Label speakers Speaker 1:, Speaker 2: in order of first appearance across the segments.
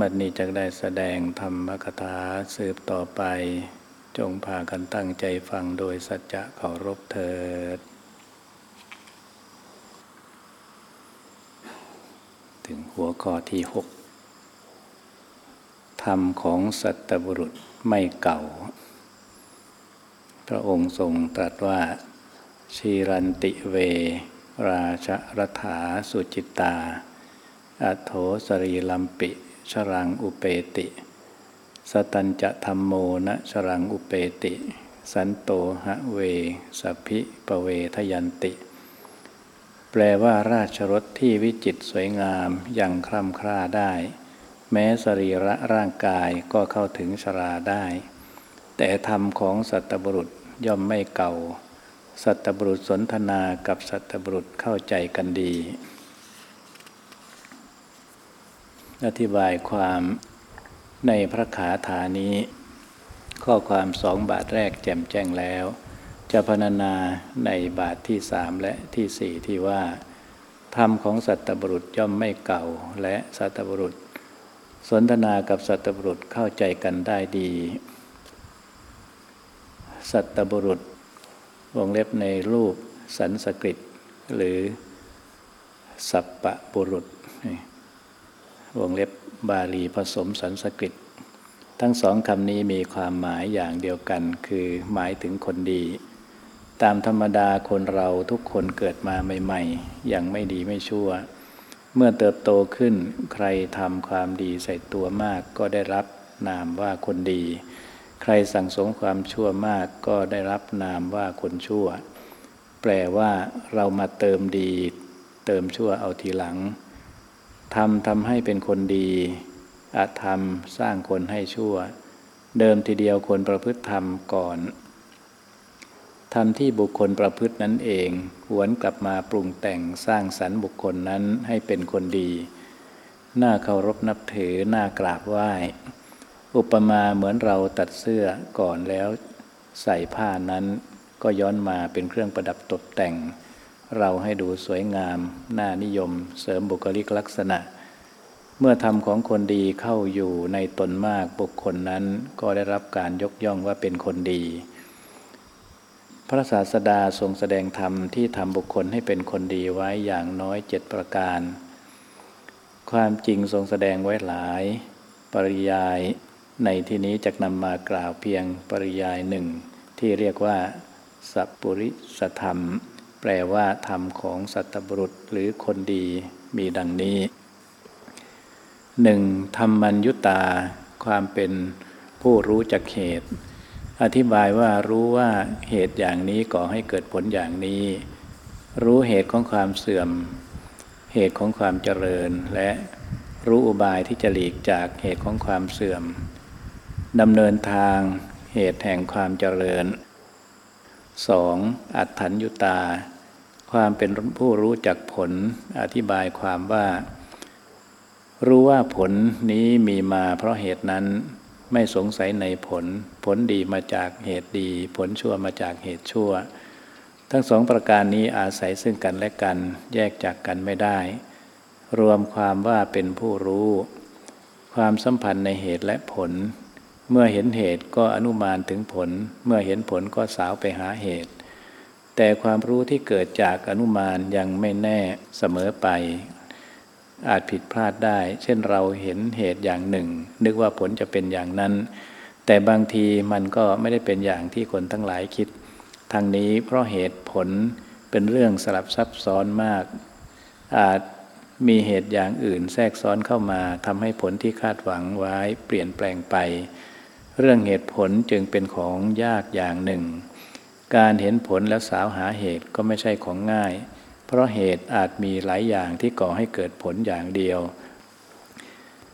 Speaker 1: บัดนี้จะได้แสดงธรรมกถาสืบต่อไป จงพากันตั้งใจฟังโดยสัจจะเคารพเถิด ถึงหัวข้อที่หกธรรมของสัตบุรุษไม่เก่า พระองค์ทรงตรัสว่า ชีรันติเว ราชรัฐาสุจิตา อโถสรีลัมปิ ชรังอุเปติ สตัญจะธรรมโมนะชรังอุเปติ สันโตหะเวสัพพิปเวทยันติ แปลว่าราชรถที่วิจิตสวยงามยังคร่ำคร่าได้ แม้สรีระร่างกายก็เข้าถึงชราได้ แต่ธรรมของสัตบุรุษย่อมไม่เก่า สัตบุรุษสนทนากับสัตบุรุษเข้าใจกันดี อธิบายความในพระขาถานี้ ข้อความสองบาทแรกแจ่มแจ้งแล้ว จะพรรณนาในบาทที่สามและที่สี่ที่ว่า ธรรมของสัตบุรุษย่อมไม่เก่าและสัตบุรุษ สนทนากับสัตบุรุษเข้าใจกันได้ดี สัตบุรุษ วงเล็บในรูปสันสกฤต หรือสัปปะบุรุษ วงเล็บบาลีผสมสันสกฤต ทั้งสองคำนี้มีความหมายอย่างเดียวกัน คือหมายถึงคนดี ตามธรรมดาคนเราทุกคนเกิดมาใหม่ๆยังไม่ดีไม่ชั่ว เมื่อเติบโตขึ้นใครทำความดีใส่ตัวมากก็ได้รับนามว่าคนดี ใครสั่งสมความชั่วมากก็ได้รับนามว่าคนชั่ว แปลว่าเรามาเติมดี เติมชั่วเอาทีหลัง ธรรมทำให้เป็นคนดีอาธรรมสร้างคนให้ชั่ว เดิมทีเดียวคนประพฤติธรรมก่อนธรรมที่บุคคลประพฤตินั้นเองหวนกลับมาปรุงแต่งสร้างสรรค์บุคคลนั้นให้เป็นคนดี น่าเคารพนับถือน่ากราบไหว้ อุปมาเหมือนเราตัดเสื้อก่อนแล้ว ใส่ผ้านั้นก็ย้อนมาเป็นเครื่องประดับตกแต่ง เราให้ดูสวยงาม น่านิยม เสริมบุคลิกลักษณะ เมื่อธรรมของคนดีเข้าอยู่ในตนมากบุคคลนั้นก็ได้รับการยกย่องว่าเป็นคนดี พระศาสดาทรงแสดงธรรมที่ทำบุคคลให้เป็นคนดีไว้อย่างน้อยเจ็ดประการ ความจริงทรงแสดงไว้หลาย ปริยายในที่นี้จะนำมากล่าวเพียงปริยายหนึ่งที่เรียกว่าสัพปุริสธรรม แปลว่าธรรมของสัตบุรุษหรือคนดีมีดังนี้หนึ่งธรรมัญยุตา ความเป็นผู้รู้จักเหตุ อธิบายว่ารู้ว่าเหตุอย่างนี้ก่อให้เกิดผลอย่างนี้ รู้เหตุของความเสื่อม เหตุของความเจริญ และรู้อุบายที่จะหลีกจากเหตุของความเสื่อมดำเนินทางเหตุแห่งความเจริญสองอัตถัญยุตา ความเป็นผู้รู้จักผลอธิบายความว่า รู้ว่าผลนี้มีมาเพราะเหตุนั้นไม่สงสัยในผล ผลดีมาจากเหตุดี ผลชั่วมาจากเหตุชั่ว ทั้งสองประการนี้อาศัยซึ่งกันและกัน แยกจากกันไม่ได้ รวมความว่าเป็นผู้รู้ ความสัมพันธ์ในเหตุและผล เมื่อเห็นเหตุก็อนุมานถึงผล เมื่อเห็นผลก็สาวไปหาเหตุ แต่ความรู้ที่เกิดจากอนุมานยังไม่แน่เสมอไป อาจผิดพลาดได้ เช่นเราเห็นเหตุอย่างหนึ่ง นึกว่าผลจะเป็นอย่างนั้น แต่บางทีมันก็ไม่ได้เป็นอย่างที่คนทั้งหลายคิดทางนี้เพราะเหตุผลเป็นเรื่องสลับซับซ้อนมาก อาจมีเหตุอย่างอื่นแทรกซ้อนเข้ามาทำให้ผลที่คาดหวังไว้เปลี่ยนแปลงไป เรื่องเหตุผลจึงเป็นของยากอย่างหนึ่ง การเห็นผลแล้วสาวหาเหตุก็ไม่ใช่ของง่าย เพราะเหตุอาจมีหลายอย่างที่ก่อให้เกิดผลอย่างเดียว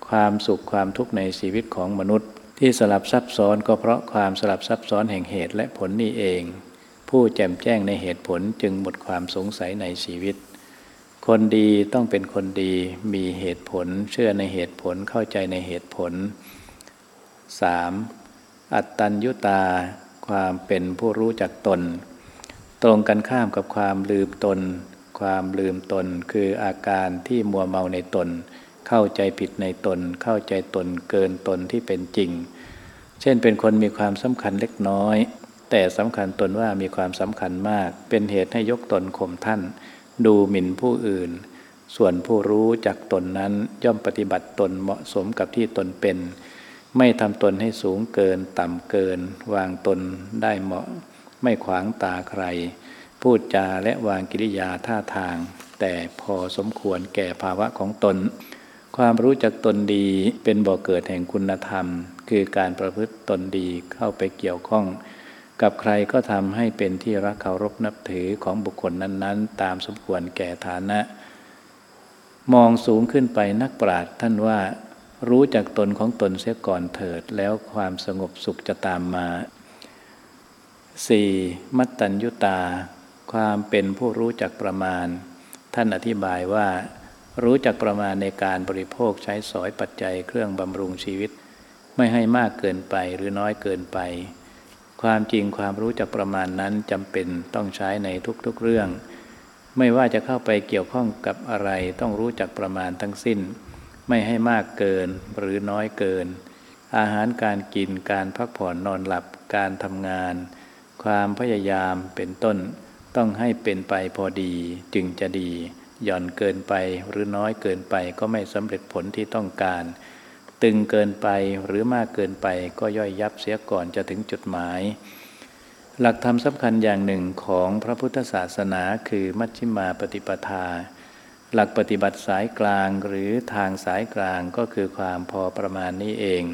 Speaker 1: ความสุขความทุกข์ในชีวิตของมนุษย์ ที่สลับซับซ้อนก็เพราะความสลับซับซ้อนแห่งเหตุและผลนี่เอง ผู้แจ่มแจ้งในเหตุผลจึงหมดความสงสัยในชีวิต คนดีต้องเป็นคนดีมีเหตุผล เชื่อในเหตุผลเข้าใจในเหตุผล 3. อัตตัญญุตา ความเป็นผู้รู้จักตน ตรงกันข้ามกับความลืมตน ความลืมตนคืออาการที่มัวเมาในตน เข้าใจผิดในตน เข้าใจตนเกินตนที่เป็นจริง เช่นเป็นคนมีความสำคัญเล็กน้อย แต่สำคัญตนว่ามีความสำคัญมาก เป็นเหตุให้ยกตนข่มท่าน ดูหมิ่นผู้อื่น ส่วนผู้รู้จักตนนั้นย่อมปฏิบัติตนเหมาะสมกับที่ตนเป็น ไม่ทำตนให้สูงเกินต่ำเกิน วางตนได้เหมาะ ไม่ขวางตาใคร พูดจาและวางกิริยาท่าทาง แต่พอสมควรแก่ภาวะของตน ความรู้จักตนดีเป็นบ่อกเกิดแห่งคุณธรรม คือการประพฤติตนดีเข้าไปเกี่ยวข้อง กับใครก็ทำให้เป็นที่รักเคารพนับถือของบุคคลนั้นๆ ตามสมควรแก่ฐานะ มองสูงขึ้นไปนักปราชญ์ท่านว่า รู้จักตนของตนเสียก่อนเถิด แล้วความสงบสุขจะตามมา 4. มัตตัญญุตา ความเป็นผู้รู้จักประมาณ ท่านอธิบายว่า รู้จักประมาณในการบริโภคใช้สอยปัจจัยเครื่องบำรุงชีวิต ไม่ให้มากเกินไปหรือน้อยเกินไป ความจริงความรู้จักประมาณนั้นจำเป็นต้องใช้ในทุกๆเรื่อง ไม่ว่าจะเข้าไปเกี่ยวข้องกับอะไรต้องรู้จักประมาณทั้งสิ้น ไม่ให้มากเกินหรือน้อยเกิน อาหารการกินการพักผ่อนนอนหลับการทำงาน ความพยายามเป็นต้น ต้องให้เป็นไปพอดีจึงจะดี หย่อนเกินไปหรือน้อยเกินไปก็ไม่สำเร็จผลที่ต้องการ ตึงเกินไปหรือมากเกินไปก็ย่อยยับเสียก่อนจะถึงจุดหมายหลักธรรมสำคัญอย่างหนึ่งของพระพุทธศาสนาคือมัชฌิมาปฏิปทา หลักปฏิบัติสายกลางหรือทางสายกลางก็คือความพอประมาณนี้เอง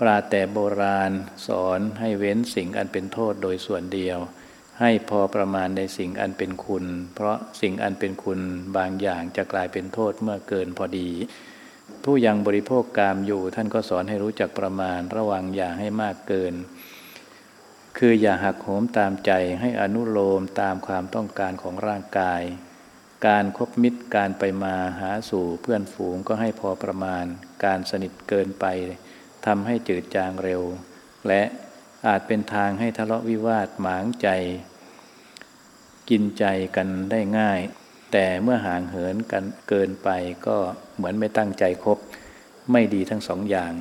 Speaker 1: ปราแต่โบราณสอนให้เว้นสิ่งอันเป็นโทษโดยส่วนเดียว ให้พอประมาณในสิ่งอันเป็นคุณ เพราะสิ่งอันเป็นคุณบางอย่างจะกลายเป็นโทษเมื่อเกินพอดี ผู้ยังบริโภคกามอยู่ท่านก็สอนให้รู้จักประมาณระวังอย่าให้มากเกิน คืออย่าหักโหมตามใจให้อนุโลมตามความต้องการของร่างกาย การครบมิตรการไปมาหาสู่เพื่อนฝูงก็ให้พอประมาณ การสนิทเกินไปทำให้จืดจางเร็ว และอาจเป็นทางให้ทะเลาะวิวาทหมางใจ กินใจกันได้ง่าย แต่เมื่อห่างเหินกันเกินไปก็เหมือนไม่ตั้งใจคบ ไม่ดีทั้งสองอย่าง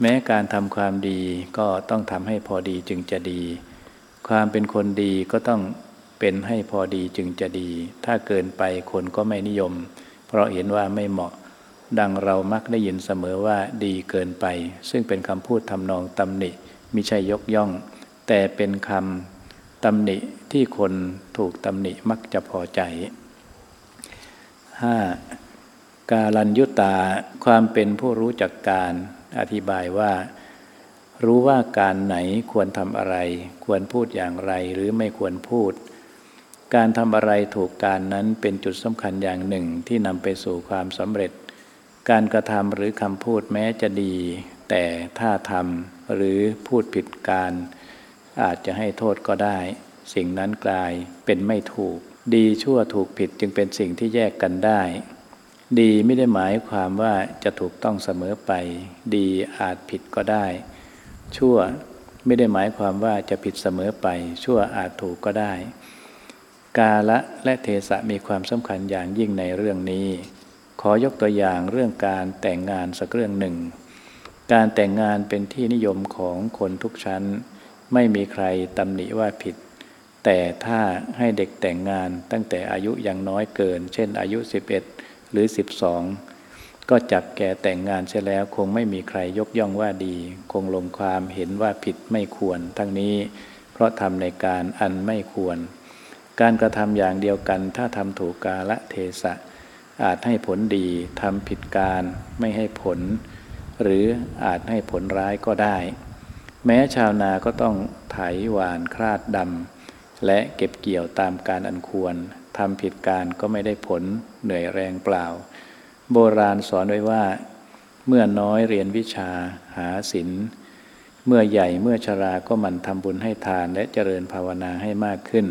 Speaker 1: แม้การทำความดีก็ต้องทำให้พอดีจึงจะดี ความเป็นคนดีก็ต้อง เป็นให้พอดีจึงจะดี ถ้าเกินไปคนก็ไม่นิยม เพราะเห็นว่าไม่เหมาะ ดังเรามักได้ยินเสมอว่าดีเกินไป ซึ่งเป็นคำพูดทำนองตำหนิมิใช่ยกย่อง แต่เป็นคำตำหนิที่คนถูกตำหนิมักจะพอใจ 5. กาลัญยุตาความเป็นผู้รู้จักการอธิบายว่า รู้ว่าการไหนควรทำอะไร ควรพูดอย่างไรหรือไม่ควรพูด การทำอะไรถูกการนั้นเป็นจุดสำคัญอย่างหนึ่งที่นำไปสู่ความสำเร็จ การกระทำหรือคำพูดแม้จะดี แต่ถ้าทำหรือพูดผิดการ อาจจะให้โทษก็ได้ สิ่งนั้นกลายเป็นไม่ถูก ดีชั่วถูกผิดจึงเป็นสิ่งที่แยกกันได้ ดีไม่ได้หมายความว่าจะถูกต้องเสมอไป ดีอาจผิดก็ได้ ชั่วไม่ได้หมายความว่าจะผิดเสมอไป ชั่วอาจถูกก็ได้ กาละและเทสะมีความสำคัญอย่างยิ่งในเรื่องนี้ ขอยกตัวอย่างเรื่องการแต่งงานสักเรื่องหนึ่ง การแต่งงานเป็นที่นิยมของคนทุกชั้น ไม่มีใครตำหนิว่าผิด แต่ถ้าให้เด็กแต่งงานตั้งแต่อายุยังน้อยเกิน เช่นอายุ 11 หรือ 12 ก็จับแก่แต่งงานเสียแล้วคงไม่มีใครยกย่องว่าดี คงลงความเห็นว่าผิดไม่ควร ทั้งนี้เพราะทำในการอันไม่ควร การกระทำอย่างเดียวกัน ถ้าทำถูกกาละเทศะ อาจให้ผลดีทำผิดการไม่ให้ผล หรืออาจให้ผลร้ายก็ได้ แม้ชาวนาก็ต้องไถหวานคราดดำและเก็บเกี่ยวตามการอันควรทำผิดการก็ไม่ได้ผลเหนื่อยแรงเปล่า โบราณสอนไว้ว่า เมื่อน้อยเรียนวิชาหาศิลเมื่อใหญ่เมื่อชราก็มันทำบุญให้ทานและเจริญภาวนาให้มากขึ้น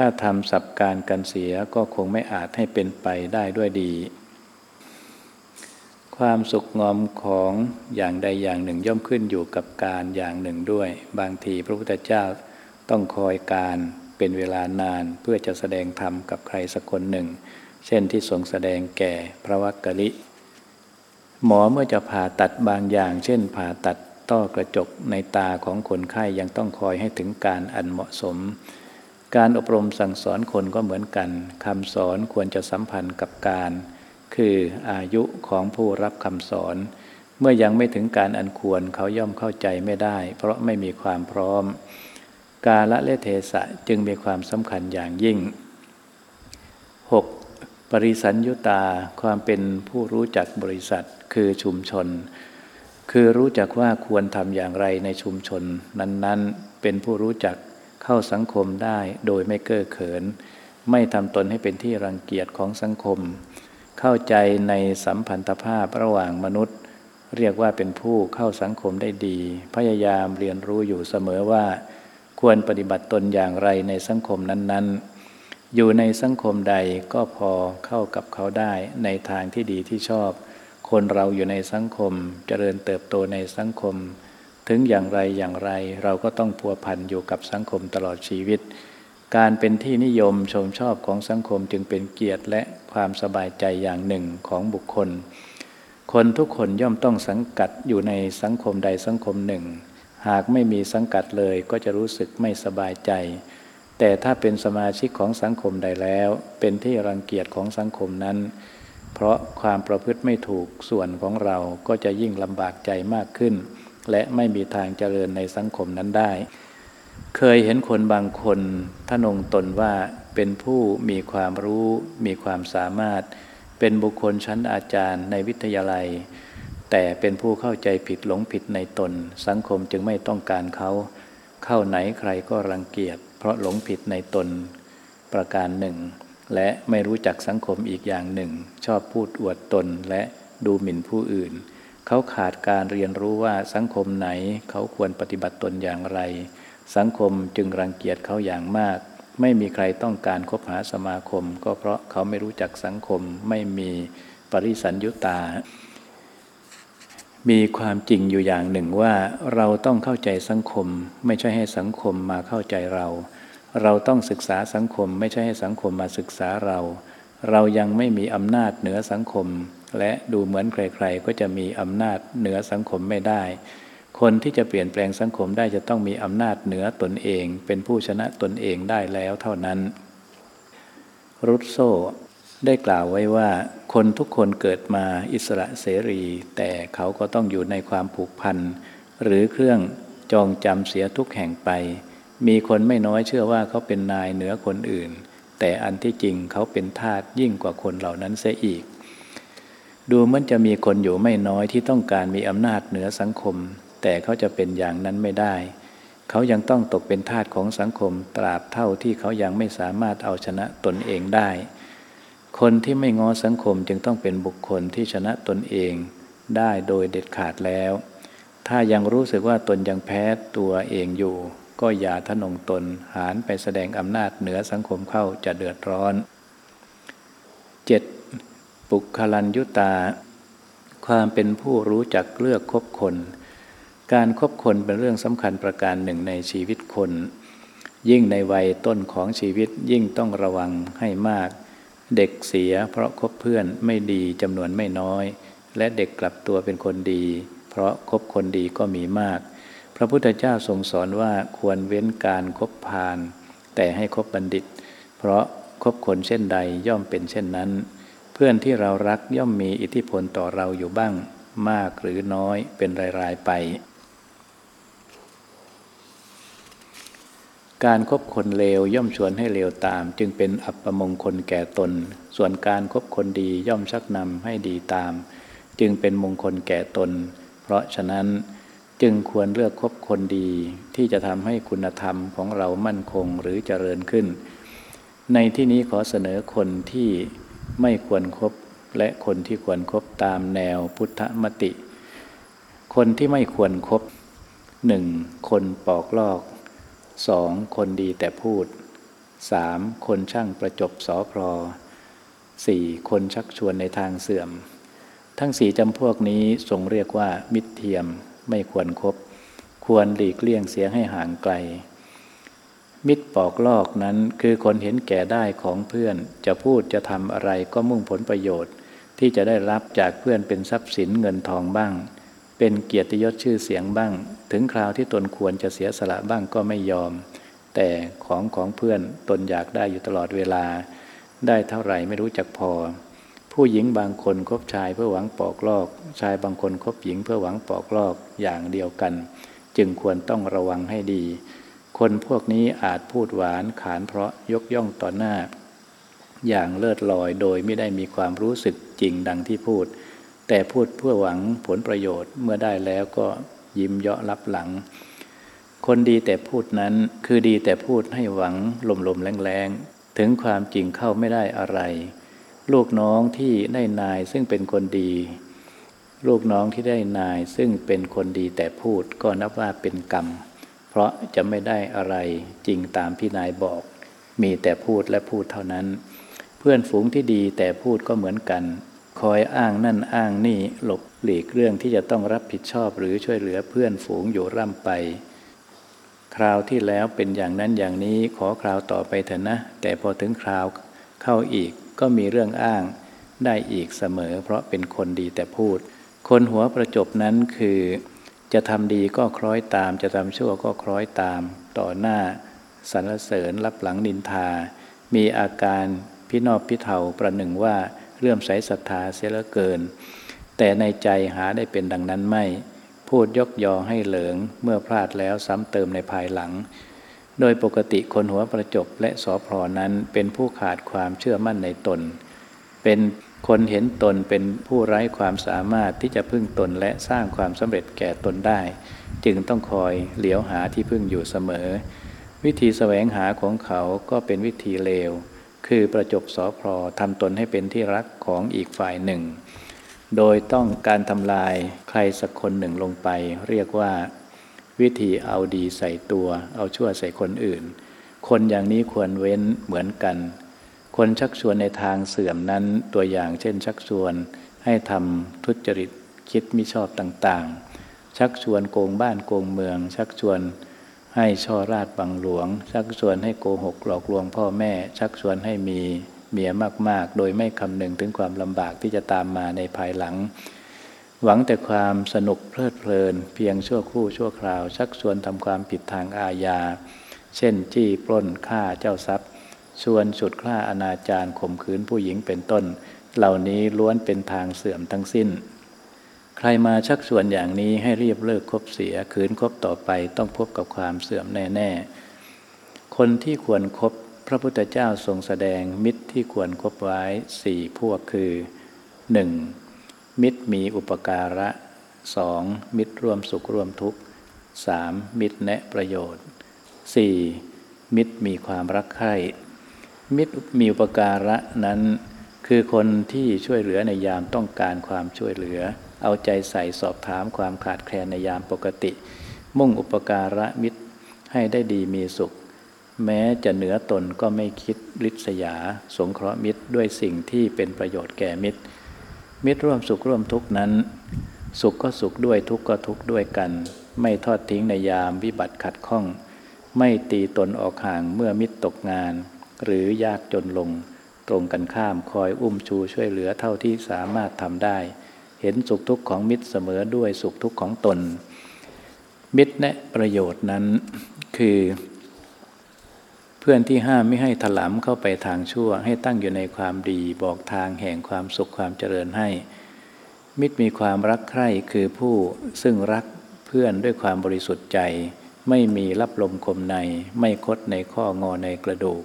Speaker 1: ถ้าทำสับการกันเสียก็คงไม่อาจให้เป็นไปได้ด้วยดี ความสุขงอมของอย่างใดอย่างหนึ่งย่อมขึ้นอยู่กับการอย่างหนึ่งด้วย บางทีพระพุทธเจ้าต้องคอยการเป็นเวลานานเพื่อจะแสดงธรรมกับใครสักคนหนึ่ง เช่นที่ทรงแสดงแก่พระวักกะลิ หมอเมื่อจะผ่าตัดบางอย่าง เช่น ผ่าตัดต้อกระจกในตาของคนไข้ยังต้องคอยให้ถึงการอันเหมาะสม การอบรมสั่งสอนคนก็เหมือนกันคำสอนควรจะสัมพันธ์กับการ คืออายุของผู้รับคำสอน เมื่อยังไม่ถึงการอันควรเขาย่อมเข้าใจไม่ได้ เพราะไม่มีความพร้อม กาละเลเทศะจึงมีความสำคัญอย่างยิ่ง 6. ปริสัญยุตาความเป็นผู้รู้จักบริษัทคือชุมชน คือรู้จักว่าควรทำอย่างไรในชุมชน นั้นๆ เป็นผู้รู้จัก เข้าสังคมได้โดยไม่เก้อเขิน ไม่ทำตนให้เป็นที่รังเกียจของสังคม เข้าใจในสัมพันธภาพระหว่างมนุษย์ เรียกว่าเป็นผู้เข้าสังคมได้ดี พยายามเรียนรู้อยู่เสมอว่า ควรปฏิบัติตนอย่างไรในสังคมนั้นๆ อยู่ในสังคมใดก็พอเข้ากับเขาได้ในทางที่ดีที่ชอบ คนเราอยู่ในสังคมเจริญเติบโตในสังคม ถึงอย่างไรอย่างไรเราก็ต้องพัวพันอยู่กับสังคมตลอดชีวิต การเป็นที่นิยมชมชอบของสังคมจึงเป็นเกียรติและความสบายใจอย่างหนึ่งของบุคคล คนทุกคนย่อมต้องสังกัดอยู่ในสังคมใดสังคมหนึ่ง หากไม่มีสังกัดเลยก็จะรู้สึกไม่สบายใจ แต่ถ้าเป็นสมาชิกของสังคมใดแล้ว เป็นที่รังเกียจของสังคมนั้น เพราะความประพฤติไม่ถูกส่วนของเราก็จะยิ่งลำบากใจมากขึ้น และไม่มีทางเจริญในสังคมนั้นได้ เคยเห็นคนบางคนท่านงตนว่าเป็นผู้มีความรู้ มีความสามารถ เป็นบุคคลชั้นอาจารย์ในวิทยาลัย แต่เป็นผู้เข้าใจผิดหลงผิดในตน สังคมจึงไม่ต้องการเขา เข้าไหนใครก็รังเกียจ เพราะหลงผิดในตน ประการหนึ่ง และไม่รู้จักสังคมอีกอย่างหนึ่ง ชอบพูดอวดตนและดูหมิ่นผู้อื่น เขาขาดการเรียนรู้ว่าสังคมไหนเขาควรปฏิบัติตนอย่างไร สังคมจึงรังเกียจเขาอย่างมาก ไม่มีใครต้องการคบหาสมาคม ก็เพราะเขาไม่รู้จักสังคมไม่มีปริสัญยุตา มีความจริงอยู่อย่างหนึ่งว่าเราต้องเข้าใจสังคม ไม่ใช่ให้สังคมมาเข้าใจเรา เราต้องศึกษาสังคม ไม่ใช่ให้สังคมมาศึกษาเรา เรายังไม่มีอำนาจเหนือสังคม และดูเหมือนใครๆก็จะมีอำนาจเหนือสังคมไม่ได้ คนที่จะเปลี่ยนแปลงสังคมได้จะต้องมีอำนาจเหนือตนเอง เป็นผู้ชนะตนเองได้แล้วเท่านั้น รุตโซได้กล่าวไว้ว่า คนทุกคนเกิดมาอิสระเสรี แต่เขาก็ต้องอยู่ในความผูกพัน หรือเครื่องจองจำเสียทุกแห่งไป มีคนไม่น้อยเชื่อว่าเขาเป็นนายเหนือคนอื่น แต่อันที่จริงเขาเป็นทาสยิ่งกว่าคนเหล่านั้นเสียอีก ดูเหมือนจะมีคนอยู่ไม่น้อยที่ต้องการมีอำนาจเหนือสังคม แต่เขาจะเป็นอย่างนั้นไม่ได้ เขายังต้องตกเป็นทาสของสังคมตราบเท่าที่เขายังไม่สามารถเอาชนะตนเองได้ คนที่ไม่ง้อสังคมจึงต้องเป็นบุคคลที่ชนะตนเองได้โดยเด็ดขาดแล้ว ถ้ายังรู้สึกว่าตนยังแพ้ตัวเองอยู่ ก็อย่าทนงตนหานไปแสดงอำนาจเหนือสังคมเข้าจะเดือดร้อน 7. ปุคลัญยุตา ความเป็นผู้รู้จักเลือกคบคน การครบคนเป็นเรื่องสำคัญประการหนึ่งในชีวิตคน ยิ่งในวัยต้นของชีวิตยิ่งต้องระวังให้มาก เด็กเสียเพราะคบเพื่อนไม่ดีจำนวนไม่น้อย และเด็กกลับตัวเป็นคนดี เพราะคบคนดีก็มีมาก พระพุทธเจ้าทรงสอนว่าควรเว้นการครบพาน แต่ให้คบบัณฑิต เพราะคบคนเช่นใดย่อมเป็นเช่นนั้น พื่อนที่เรารักย่อมมีอิทธิพลต่อเราอยู่บ้าง มากหรือน้อยเป็นราย ๆ ไป การครบคนเลวย่อมชวนให้เลวตาม จึงเป็นอัปมงคลแก่ตน ส่วนการครบคนดีย่อมชักนำให้ดีตาม จึงเป็นมงคลแก่ตน เพราะฉะนั้นจึงควรเลือกคบคนดีที่จะทำให้คุณธรรมของเรามั่นคงหรือเจริญขึ้น ในที่นี้ขอเสนอคนที่ ไม่ควรครบและคนที่ควรครบตามแนวพุทธมติ คนที่ไม่ควรครบหนึ่งคนปอกลอกสองคนดีแต่พูดสามคนช่างประจบสอพรสี่คนชักชวนในทางเสื่อม ทั้งสี่จำพวกนี้ทรงเรียกว่ามิตรเทียมไม่ควรครบควรหลีกเลี่ยงเสียให้ห่างไกล มิตรปอกลอกนั้นคือคนเห็นแก่ได้ของเพื่อน จะพูดจะทำอะไรก็มุ่งผลประโยชน์ ที่จะได้รับจากเพื่อนเป็นทรัพย์สินเงินทองบ้าง เป็นเกียรติยศชื่อเสียงบ้าง ถึงคราวที่ตนควรจะเสียสละบ้างก็ไม่ยอม แต่ของของเพื่อนตนอยากได้อยู่ตลอดเวลา ได้เท่าไหร่ไม่รู้จักพอ ผู้หญิงบางคนคบชายเพื่อหวังปอกลอก ชายบางคนคบหญิงเพื่อหวังปอกลอกอย่างเดียวกัน จึงควรต้องระวังให้ดี คนพวกนี้อาจพูดหวานขานเพราะยกย่องต่อหน้า อย่างเลิศลอยโดยไม่ได้มีความรู้สึกจริงดังที่พูด แต่พูดเพื่อหวังผลประโยชน์เมื่อได้แล้วก็ยิ้มเยาะรับหลัง คนดีแต่พูดนั้นคือดีแต่พูดให้หวังลมๆแรงๆ ถึงความจริงเข้าไม่ได้อะไร ลูกน้องที่ได้นายซึ่งเป็นคนดี ลูกน้องที่ได้นายซึ่งเป็นคนดีแต่พูดก็นับว่าเป็นกรรม ราะจะไม่ได้อะไรจริงตามที่นายบอก มีแต่พูดและพูดเท่านั้น เพื่อนฝูงที่ดีแต่พูดก็เหมือนกัน คอยอ้างนั่นอ้างนี่หลบหลีกเรื่องที่จะต้องรับผิดชอบหรือช่วยเหลือเพื่อนฝูงอยู่ร่ำไป คราวที่แล้วเป็นอย่างนั้นอย่างนี้ขอคราวต่อไปเถอะนะ แต่พอถึงคราวเข้าอีกก็มีเรื่องอ้างได้อีกเสมอ เพราะเป็นคนดีแต่พูด คนหัวประจบนั้นคือ จะทำดีก็คล้อยตาม จะทำชั่วก็คล้อยตาม ต่อหน้าสรรเสริญรับหลังนินทา มีอาการพินอบพิเทาประหนึ่งว่าเรื่มใสศรัทธาเสียเหลือเกิน แต่ในใจหาได้เป็นดังนั้นไม่ พูดยกยอให้เหลิงเมื่อพลาดแล้วซ้ำเติมในภายหลัง โดยปกติคนหัวประจบและสอพรนั้นเป็นผู้ขาดความเชื่อมั่นในตน เป็น คนเห็นตนเป็นผู้ไร้ความสามารถที่จะพึ่งตนและสร้างความสำเร็จแก่ตนได้ จึงต้องคอยเหลียวหาที่พึ่งอยู่เสมอ วิธีแสวงหาของเขาก็เป็นวิธีเลว คือประจบสอพอทำตนให้เป็นที่รักของอีกฝ่ายหนึ่ง โดยต้องการทำลายใครสักคนหนึ่งลงไป เรียกว่า วิธีเอาดีใส่ตัว เอาชั่วใส่คนอื่น คนอย่างนี้ควรเว้นเหมือนกัน คนชักชวนในทางเสื่อมนั้นตัวอย่างเช่น ชักชวนให้ทำทุจริตคิดมิชอบต่างๆ ชักชวนโกงบ้านโกงเมือง ชักชวนให้ช่อราดบังหลวง ชักชวนให้โกหกหลอกลวงพ่อแม่ ชักชวนให้มีเมียมากๆ โดยไม่คำนึงถึงความลำบากที่จะตามมาในภายหลัง หวังแต่ความสนุกเพลิดเพลิน เพียงชั่วครู่ชั่วคราว ชักชวนทำความผิดทางอาญา เช่นจี้ปล้นฆ่าเจ้าทรัพย์ ชวนฉุดคล้าอนาจารข่มขืนผู้หญิงเป็นต้น เหล่านี้ล้วนเป็นทางเสื่อมทั้งสิ้น ใครมาชักชวนอย่างนี้ให้รีบเลิกคบเสียขืนคบต่อไปต้องพบกับความเสื่อมแน่ ๆ คนที่ควรครบพระพุทธเจ้าทรงแสดงมิตรที่ควรครบไว้สี่พวกคือ 1. มิตรมีอุปการะ 2. มิตรร่วมสุขร่วมทุกข์ 3. มิตรแนะประโยชน์ 4. มิตรมีความรักใคร่ มิตรมีอุปการะนั้นคือคนที่ช่วยเหลือในยามต้องการความช่วยเหลือ เอาใจใส่สอบถามความขาดแคลนในยามปกติ มุ่งอุปการะมิตรให้ได้ดีมีสุข แม้จะเหนือตนก็ไม่คิดริษยา สงเคราะห์มิตรด้วยสิ่งที่เป็นประโยชน์แก่มิตร มิตรร่วมสุขร่วมทุกข์นั้น สุขก็สุขด้วยทุกข์ก็ทุกข์ด้วยกัน ไม่ทอดทิ้งในยามวิบัติขัดข้อง ไม่ตีตนออกห่างเมื่อมิตรตกงาน หรือยากจนลง ตรงกันข้ามคอยอุ้มชูช่วยเหลือเท่าที่สามารถทำได้ เห็นสุขทุกข์ของมิตรเสมอด้วยสุขทุกข์ของตน มิตรแนะประโยชน์นั้นคือ เพื่อนที่ห้ามไม่ให้ถลำเข้าไปทางชั่ว ให้ตั้งอยู่ในความดีบอกทางแห่งความสุขความเจริญให้ มิตรมีความรักใคร่คือผู้ซึ่งรักเพื่อนด้วยความบริสุทธิ์ใจไม่มีรับลมคมในไม่คดในข้องอในกระดูก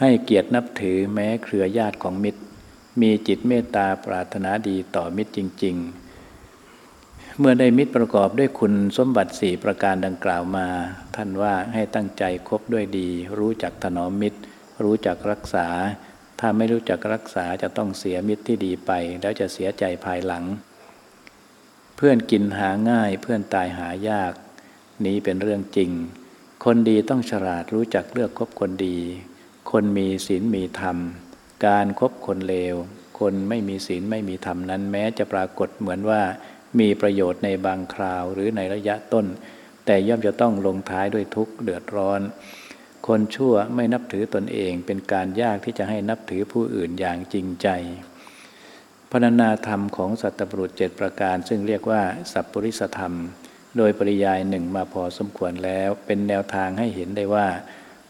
Speaker 1: ให้เกียรตินับถือแม้เครือญาติของมิตร มีจิตเมตตาปรารถนาดีต่อมิตรจริง ๆ เมื่อได้มิตรประกอบด้วยคุณสมบัติสี่ประการดังกล่าวมา ท่านว่าให้ตั้งใจคบด้วยดี รู้จักถนอมมิตร รู้จักรักษา ถ้าไม่รู้จักรักษาจะต้องเสียมิตรที่ดีไป แล้วจะเสียใจภายหลัง เพื่อนกินหาง่าย เพื่อนตายหายาก นี้เป็นเรื่องจริง คนดีต้องฉลาดรู้จักเลือกคบคนดี คนมีศีลมีธรรม การครบคนเลว คนไม่มีศีลไม่มีธรรมนั้นแม้จะปรากฏเหมือนว่ามีประโยชน์ในบางคราวหรือในระยะต้น แต่ย่อมจะต้องลงท้ายด้วยทุกข์เดือดร้อน คนชั่วไม่นับถือตนเองเป็นการยากที่จะให้นับถือผู้อื่นอย่างจริงใจพรรณนาธรรมของสัตบุรุษเจ็ดประการ ซึ่งเรียกว่าสัพปริสธรรม โดยปริยายหนึ่งมาพอสมควรแล้วเป็นแนวทางให้เห็นได้ว่า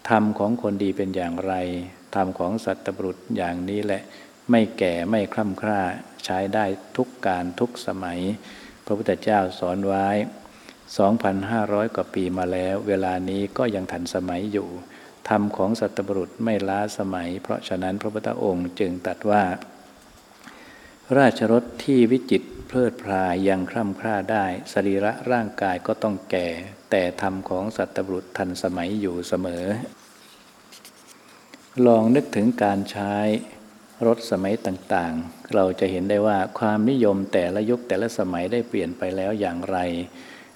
Speaker 1: ธรรมของคนดีเป็นอย่างไร ธรรมของสัตบุรุษอย่างนี้แหละ ไม่แก่ไม่คล่ำคร่าใช้ได้ทุกการทุกสมัย พระพุทธเจ้าสอนไว้ 2,500 กว่าปีมาแล้ว เวลานี้ก็ยังทันสมัยอยู่ ธรรมของสัตบุรุษไม่ล้าสมัย เพราะฉะนั้นพระพุทธองค์จึงตัดว่า ราชรถที่วิจิต เพลิดพลายยังคร่ำคร่าได้ สรีระร่างกายก็ต้องแก่ แต่ธรรมของสัตบุรุษทันสมัยอยู่เสมอ ลองนึกถึงการใช้รถสมัยต่างๆ เราจะเห็นได้ว่าความนิยมแต่ละยุคแต่ละสมัยได้เปลี่ยนไปแล้วอย่างไร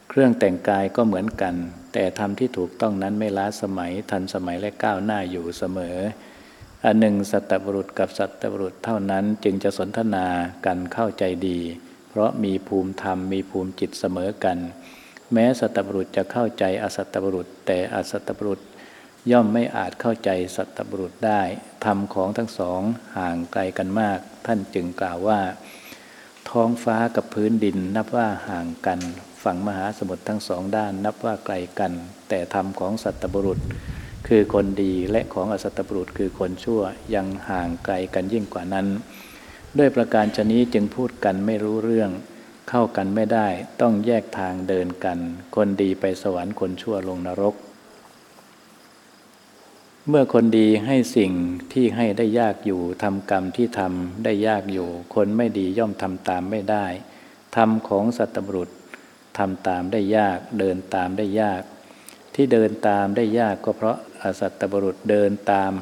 Speaker 1: เครื่องแต่งกายก็เหมือนกัน แต่ธรรมที่ถูกต้องนั้นไม่ล้าสมัยทันสมัยและก้าวหน้าอยู่เสมออันหนึ่งสัตบุรุษกับสัตบุรุษเท่านั้นจึงจะสนทนากันเข้าใจดี เพราะมีภูมิธรรมมีภูมิจิตเสมอกัน แม้สัตบุรุษจะเข้าใจอสัตบุรุษ แต่อสัตบุรุษย่อมไม่อาจเข้าใจสัตบุรุษได้ธรรมของทั้งสองห่างไกลกันมาก ท่านจึงกล่าวว่า ท้องฟ้ากับพื้นดินนับว่าห่างกัน ฝั่งมหาสมุทรทั้งสองด้านนับว่าไกลกัน แต่ธรรมของสัตบุรุษ คือคนดีและของอสัตตบรุษคือคนชั่วยังห่างไกลกันยิ่งกว่านั้น ด้วยประการชนี้จึงพูดกันไม่รู้เรื่อง เข้ากันไม่ได้ต้องแยกทางเดินกัน คนดีไปสวรรค์คนชั่วลงนรก เมื่อคนดีให้สิ่งที่ให้ได้ยากอยู่ทำกรรมที่ทำได้ยากอยู่ คนไม่ดีย่อมทำตามไม่ได้ทำของสัตบุรุษทำตามได้ยากเดินตามได้ยาก ที่เดินตามได้ยากก็เพราะอสัตตบรุษเดินตาม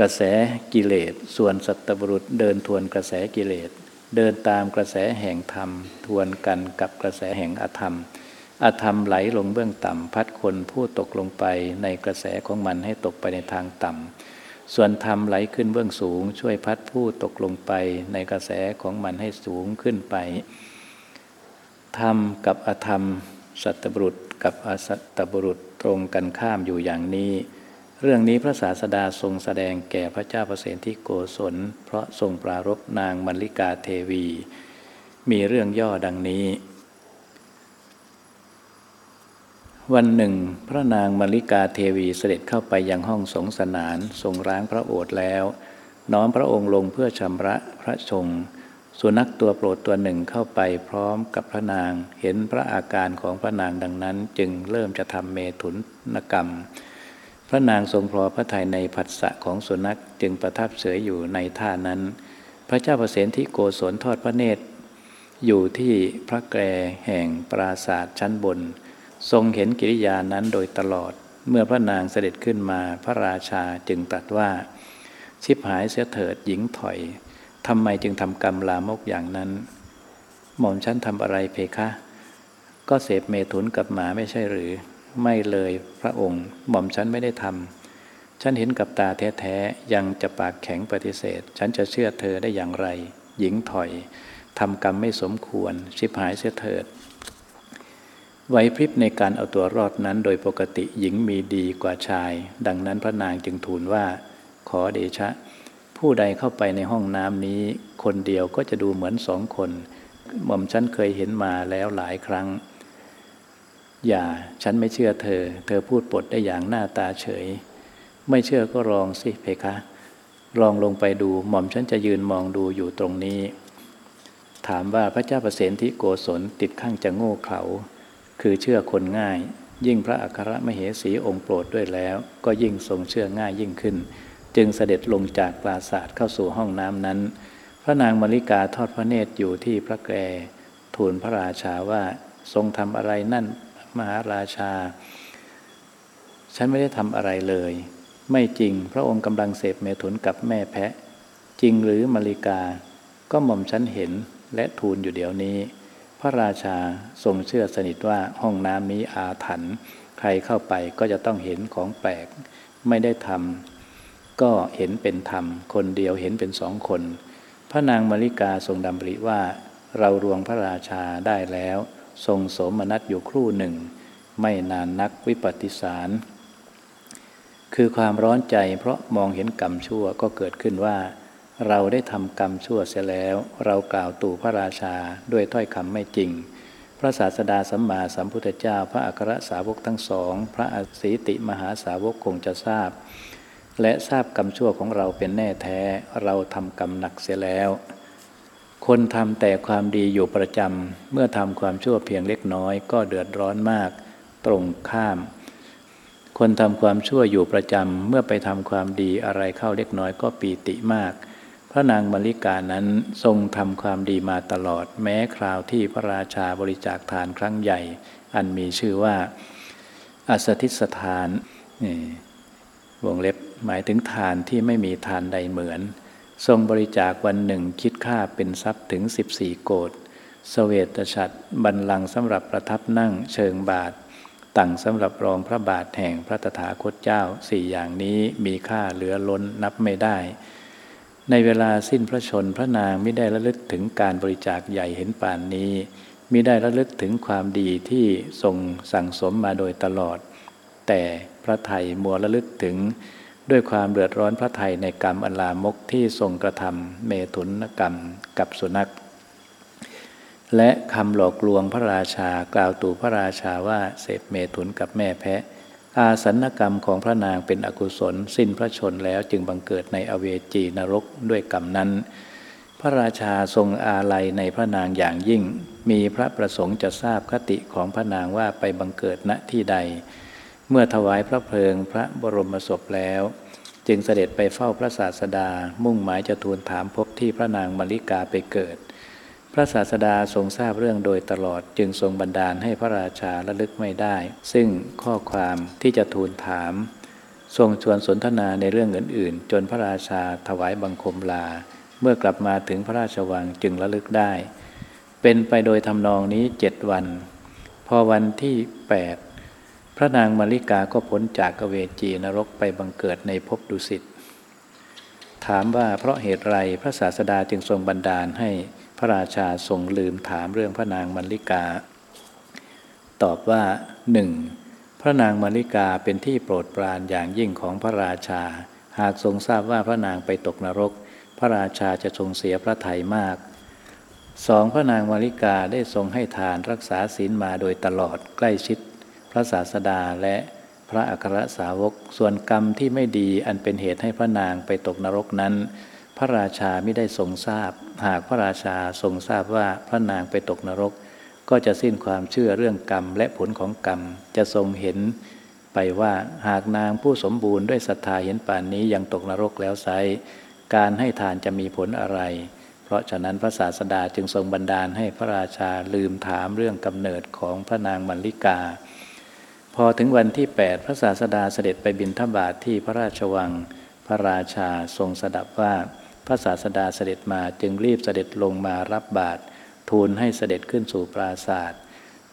Speaker 1: กระแสกิเลส ส่วนสัตตบรุษเดินทวนกระแสกิเลส เดินตามกระแสแห่งธรรม ทวนกันกับกระแสแห่งอธรรม อธรรมไหลลงเบื้องต่ำ พัดคนผู้ตกลงไปในกระแสของมันให้ตกไปในทางต่ำ ส่วนธรรมไหลขึ้นเบื้องสูง ช่วยพัดผู้ตกลงไปในกระแสของมันให้สูงขึ้นไป ธรรมกับอธรรม สัตบุรุษกับอสัตบุรุษตรงกันข้ามอยู่อย่างนี้ เรื่องนี้พระศาสดาทรงแสดงแก่พระเจ้าประเสนที่โกศล เพราะทรงปรารบนางมัลลิกาเทวี มีเรื่องย่อดังนี้ วันหนึ่ง พระนางมัลลิกาเทวีเสด็จเข้าไปยังห้องสงสนาน ทรงร้างพระโอษฐ์แล้ว น้อมพระองค์ลงเพื่อชำระพระชงสุนัขตัวโปรดตัวหนึ่งเข้าไปพร้อมกับพระนาง เห็นพระอาการของพระนางดังนั้น จึงเริ่มจะทำเมถุนกรรม ระนางทรงพอพระทัยในผัสสะของสุนัขจึงประทับเสยอยู่ในท่านั้น พระเจ้าประเสนที่โกศลทอดพระเนตร อยู่ที่พระแกรแห่งปราศาสตร์ชั้นบน ทรงเห็นกิริยานั้นโดยตลอด เมื่อพระนางเสด็จขึ้นมาพระราชาจึงตรัสว่า ชิบหายเสียเถิดหญิงถอยทำไมจึงทำกรรมลามกอย่างนั้น หม่อมฉันทำอะไรเพคะ ก็เสพเมถุนกับหมาไม่ใช่หรือ ไม่เลยพระองค์ หม่อมฉันไม่ได้ทำฉันเห็นกับตาแท้ๆ ยังจะปากแข็งปฏิเสธ ฉันจะเชื่อเธอได้อย่างไร หญิงถอยทำกรรมไม่สมควร ชิบหายเสียเถิดไว้พริบในการเอาตัวรอดนั้นโดยปกติหญิงมีดีกว่าชาย ดังนั้นพระนางจึงทูลว่า ขอเดชะ ผู้ใดเข้าไปในห้องน้ำนี้ คนเดียวก็จะดูเหมือนสองคน หม่อมฉันเคยเห็นมาแล้วหลายครั้ง อย่าฉันไม่เชื่อเธอ เธอพูดปดได้อย่างหน้าตาเฉย ไม่เชื่อก็ลองสิเพคะ ลองลงไปดูหม่อมฉันจะยืนมองดูอยู่ตรงนี้ ถามว่าพระเจ้าประเสนที่โกศลติดข้างจะโง่เขลาคือเชื่อคนง่าย ยิ่งพระอัครมเหสีองค์โปรดด้วยแล้ว ก็ยิ่งทรงเชื่อง่ายยิ่งขึ้น จึงเสด็จลงจากปราศาสตร์เข้าสู่ห้องน้ำนั้น พระนางมริกาทอดพระเนตรอยู่ที่พระแกรทูลพระราชาว่าทรงทำอะไรนั่น มหาราชา ฉันไม่ได้ทำอะไรเลย ไม่จริงพระองค์กำลังเสพเมถุนกับแม่แพะ จริงหรือมริกา ก็หม่อมฉันเห็นและทูลอยู่เดี๋ยวนี้ พระราชาทรงเชื่อสนิทว่าห้องน้ำนี้อาถรรพ์ใครเข้าไปก็จะต้องเห็นของแปลก ไม่ได้ทำก็เห็นเป็นธรรม คนเดียวเห็นเป็นสองคน พระนางมาริกาทรงดำริว่าเรารวงพระราชาได้แล้ว ทรงสมนัสอยู่ครู่หนึ่ง ไม่นานนักวิปฏิสาร คือความร้อนใจเพราะมองเห็นกรรมชั่วก็เกิดขึ้นว่า เราได้ทำกรรมชั่วเสียแล้ว เรากล่าวตู่พระราชาด้วยถ้อยคำไม่จริง พระศาสดาสัมมาสัมพุทธเจ้า พระอัครสาวกทั้งสอง พระอสีติมหาสาวกคงจะทราบ และทราบกรรมชั่วของเราเป็นแน่แท้ เราทำกรรมหนักเสียแล้ว คนทำแต่ความดีอยู่ประจำเมื่อทำความชั่วเพียงเล็กน้อย ก็เดือดร้อนมาก ตรงข้าม คนทำความชั่วอยู่ประจำเมื่อไปทำความดีอะไรเข้าเล็กน้อยก็ปีติมาก พระนางมริกานั้นทรงทำความดีมาตลอด แม้คราวที่พระราชาบริจาคทานครั้งใหญ่ อันมีชื่อว่า อัสทิสถานนี่วงเล็บหมายถึงทานที่ไม่มีทานใดเหมือน ทรงบริจาควันหนึ่งคิดค่าเป็นทรัพย์ถึง 14 โกดสเวตฉัตรบรรลังสำหรับประทับนั่งเชิงบาทตั้งสำหรับรองพระบาทแห่งพระตถาคตเจ้าสี่อย่างนี้มีค่าเหลือล้นนับไม่ได้ ในเวลาสิ้นพระชนพระนางไม่ได้ระลึกถึงการบริจาคใหญ่เห็นป่านนี้มิได้ระลึกถึงความดีที่ทรงสั่งสมมาโดยตลอด แต่พระไทยมัวระลึกถึง ด้วยความเดือดร้อนพระไทยในกรรมอันลามกที่ทรงกระทำเมตุนกรรมกับสุนัข และคำหลอกลวงพระราชากล่าวตู่พระราชาว่าเสพเมตุนกับแม่แพะ อาสันกรรมของพระนางเป็นอกุศล สิ้นพระชนแล้วจึงบังเกิดในอเวจีนรกด้วยกรรมนั้น พระราชาทรงอาลัยในพระนางอย่างยิ่ง มีพระประสงค์จะทราบคติของพระนางว่าไปบังเกิดณที่ใด เมื่อถวายพระเพลิงพระบรมศพแล้ว จึงเสด็จไปเฝ้าพระศาสดา มุ่งหมายจะทูลถามพบที่พระนางมาริกาไปเกิด พระศาสดาทรงทราบเรื่องโดยตลอดจึงทรงบันดาลให้พระราชาระลึกไม่ได้ ซึ่งข้อความที่จะทูลถาม ทรงชวนสนทนาในเรื่องอื่น ๆ จนพระราชาถวายบังคมลา เมื่อกลับมาถึงพระราชวังจึงระลึกได้ เป็นไปโดยทำนองนี้เจ็ดวัน พอวันที่แปด พระนางมาริกาก็พ้นจากกเวจีนรกไปบังเกิดในภพดุสิต ถามว่าเพราะเหตุไรพระศาสดาจึงทรงบันดาลให้พระราชาทรงลืมถามเรื่องพระนางมัลลิกา ตอบว่าหนึ่งพระนางมัลลิกาเป็นที่โปรดปรานอย่างยิ่งของพระราชา หากทรงทราบว่าพระนางไปตกนรก พระราชาจะทรงเสียพระทัยมากสองพระนางมาริกาได้ทรงให้ทานรักษาศีลมาโดยตลอดใกล้ชิด ระศาสดาและพระอัครสาวก ส่วนกรรมที่ไม่ดีอันเป็นเหตุให้พระนางไปตกนรกนั้น พระราชาไม่ได้ทรงทราบ หากพระราชาทรงทราบว่าพระนางไปตกนรก ก็จะสิ้นความเชื่อเรื่องกรรมและผลของกรรมจะทรงเห็นไปว่าหากนางผู้สมบูรณ์ด้วยศรัทธาเห็นป่านนี้ยังตกนรกแล้วไซการให้ทานจะมีผลอะไร เพราะฉะนั้นพระศาสดาจึงทรงบันดาลให้พระราชาลืมถามเรื่องกำเนิดของพระนางมัลลิกา พอถึงวันที่ 8 พระศาสดาเสด็จไปบินทบาทที่พระราชวัง พระราชาทรงสดับว่าพระศาสดาเสด็จมาจึงรีบเสด็จลงมารับบาตรทูลให้เสด็จขึ้นสู่ปราศาสตร์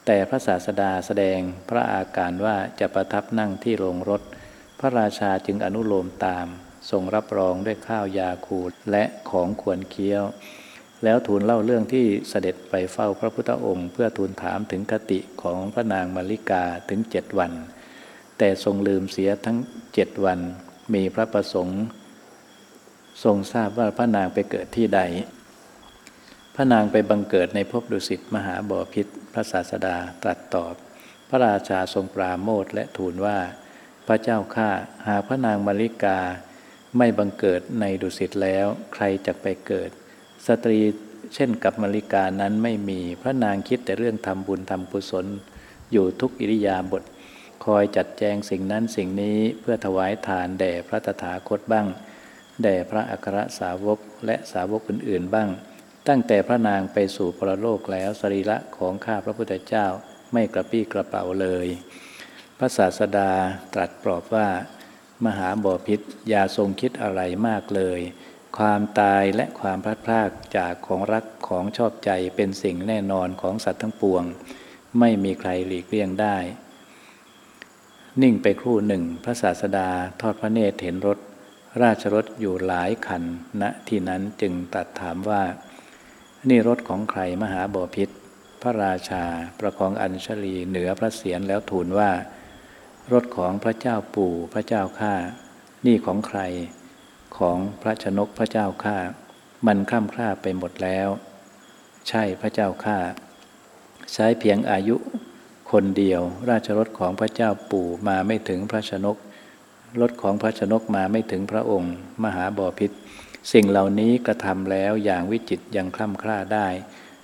Speaker 1: แต่พระศาสดาแสดงพระอาการว่าจะประทับนั่งที่โรงรถ พระราชาจึงอนุโลมตาม ทรงรับรองด้วยข้าวยาคูและของควรเคี้ยว แล้วทูลเล่าเรื่องที่เสด็จไปเฝ้าพระพุทธองค์ เพื่อทูลถามถึงกติของพระนางมาริกาถึงเจ็ดวัน แต่ทรงลืมเสียทั้งเจ็ดวัน มีพระประสงค์ ทรงทราบว่าพระนางไปเกิดที่ใด พระนางไปบังเกิดในภพดุสิตมหาบอพิษพระศาสดาตรัสตอบ พระราชาทรงปราโมทและทูลว่า พระเจ้าข้าหากพระนางมาริกาไม่บังเกิดในดุสิตแล้ว ใครจะไปเกิด สตรีเช่นกับมาริกานั้นไม่มีพระนางคิดแต่เรื่องทำบุญทำกุศล อยู่ทุกอิริยาบถคอยจัดแจงสิ่งนั้นสิ่งนี้เพื่อถวายทานแด่พระตถาคตบ้าง แด่พระอัครสาวกและสาวกอื่นๆบ้าง ตั้งแต่พระนางไปสู่พระโลกแล้วสรีระของข้าพระพุทธเจ้าไม่กระปี้กระเป๋าเลย พระศาสดาตรัสปลอบว่า มหาบอพิษอย่าทรงคิดอะไรมากเลย ความตายและความพลัดพรากจากของรักของชอบใจเป็นสิ่งแน่นอนของสัตว์ทั้งปวง ไม่มีใครหลีกเลี่ยงได้ นิ่งไปครู่หนึ่ง พระศาสดาทอดพระเนตรเห็นรถ ราชรถอยู่หลายคันณที่นั้นจึงตรัสถามว่า นี่รถของใครมหาบอพิษ พระราชาประคองอัญชลีเหนือพระเศียรแล้วทูลว่า รถของพระเจ้าปู่พระเจ้าข้านี่ของใคร ของพระชนกพระเจ้าข้ามันคล่ำคล้าไปหมดแล้ว ใช่พระเจ้าข้าใช้เพียงอายุคนเดียว ราชรถของพระเจ้าปู่มาไม่ถึงพระชนก รถของพระชนกมาไม่ถึงพระองค์ มหาบอพิษสิ่งเหล่านี้กระทำแล้วอย่างวิจิตยังคล่ำคล้าได้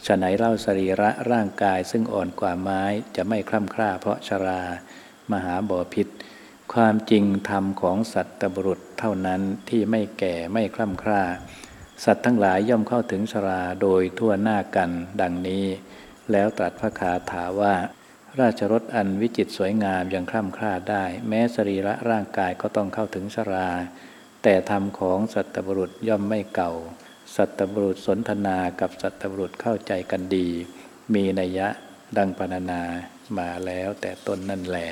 Speaker 1: ฉะไหนเล่าสรีระร่างกายซึ่งอ่อนกว่าไม้จะไม่คล่ำคล้าเพราะชรา มหาบอพิษ ความจริงธรรมของสัตตบุรุษเท่านั้นที่ไม่แก่ไม่คล่ำคล้าสัตว์ทั้งหลายย่อมเข้าถึงชราโดยทั่วหน้ากันดังนี้ แล้วตรัสพระคาถาว่า ราชรถอันวิจิตสวยงามยังคล่ำคล้าได้ แม้สรีระร่างกายก็ต้องเข้าถึงชรา แต่ธรรมของสัตบุรุษย่อมไม่เก่า สัตบุรุษสนทนากับสัตบุรุษเข้าใจกันดี มีนัยยะดังปรรณนามาแล้วแต่ตนนั่นแหละ